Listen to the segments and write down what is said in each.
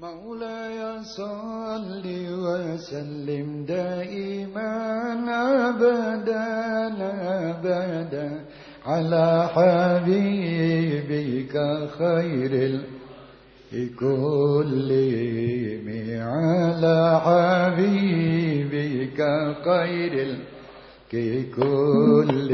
مولاي صل وسلم دائما أبدا أبدا على حبيبك خير الكل على حبيبك خير الكل.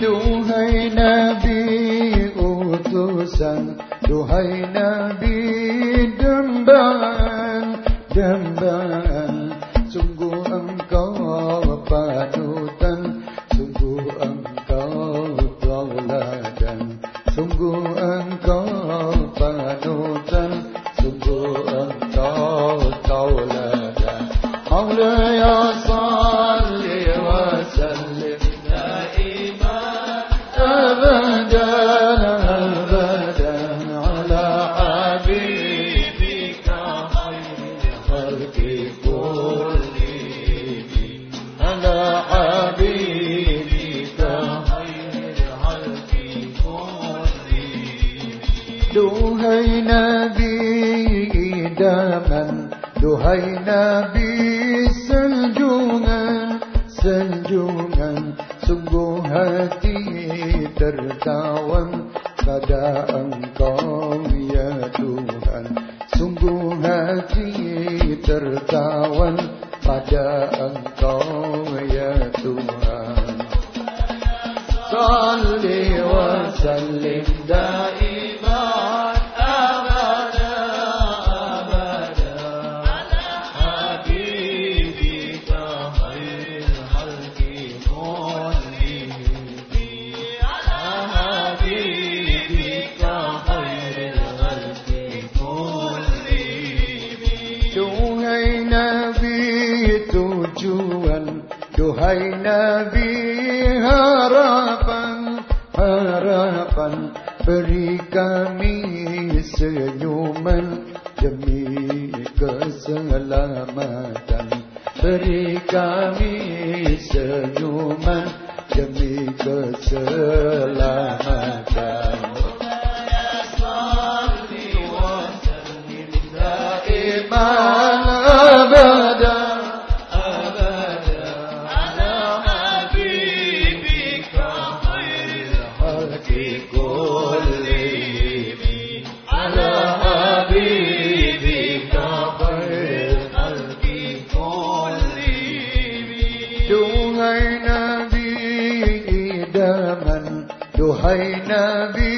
Duhai Nabi utusan. Duhai Nabi dambaan Dambaan Sungguh engkau panutan kedalaman Duhai Nabi sanjungan. Senjungan Sungguh hati tertawan Pada engkau ya Tuhan Sungguh hati tertawan Pada engkau ya Tuhan Salli wa sallim da'i tujuan. Duhai Nabi harapan Harapan. Beri kami senyuman Demi keselamatan. Beri kami senyuman Demi keselamatan. Ya Salli wa Salli Zahimah Duhai Nabi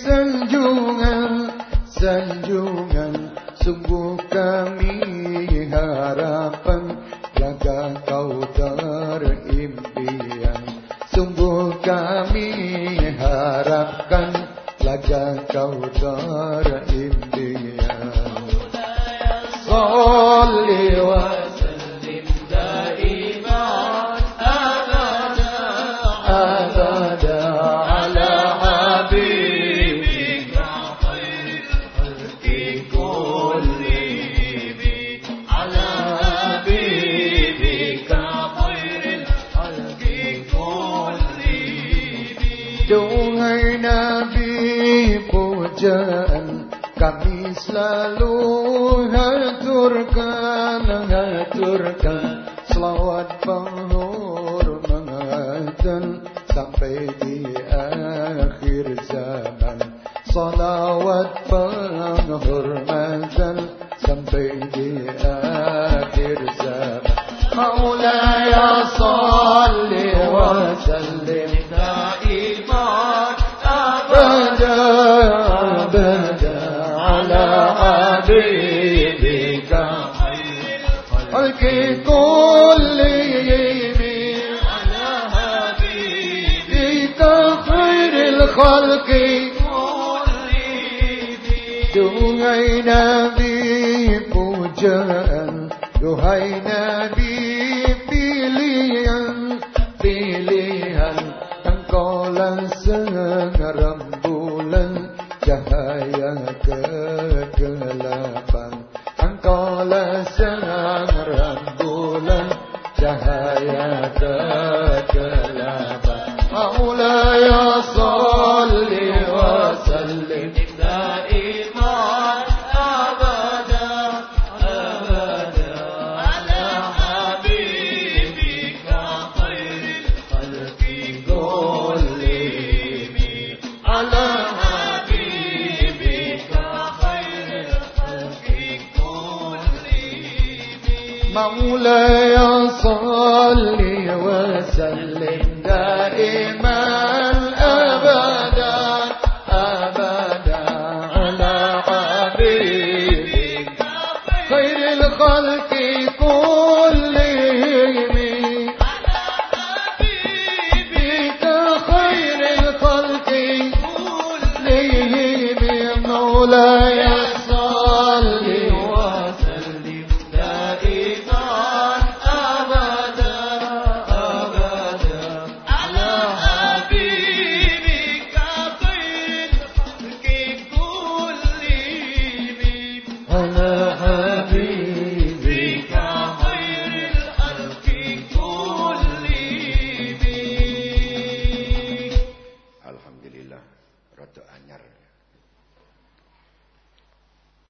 sanjungan Sanjungan Sungguh kami harapan Jaga kau terimpian. Sungguh kami harapkan Jaga kau terimpian. Salli wa Duhai Nabi pujaan kami selalu haturkan, haturkan Selawat penghormatan Sampai di akhir zaman Salawat penghormatan Sampai di akhir zaman مولاي صل وسلم دائما حبيبك. خلق كلهم على حبيبك بك خير الخلق. Duhai Nabi pujaan Duhai Nabi Cahaya kegelapan Maulaya salli wa مولاي صل وسلم دائما ابدا ابدا على حبيبك. خير الخلق كلهم. بك خير الخلق كلهم. مولاي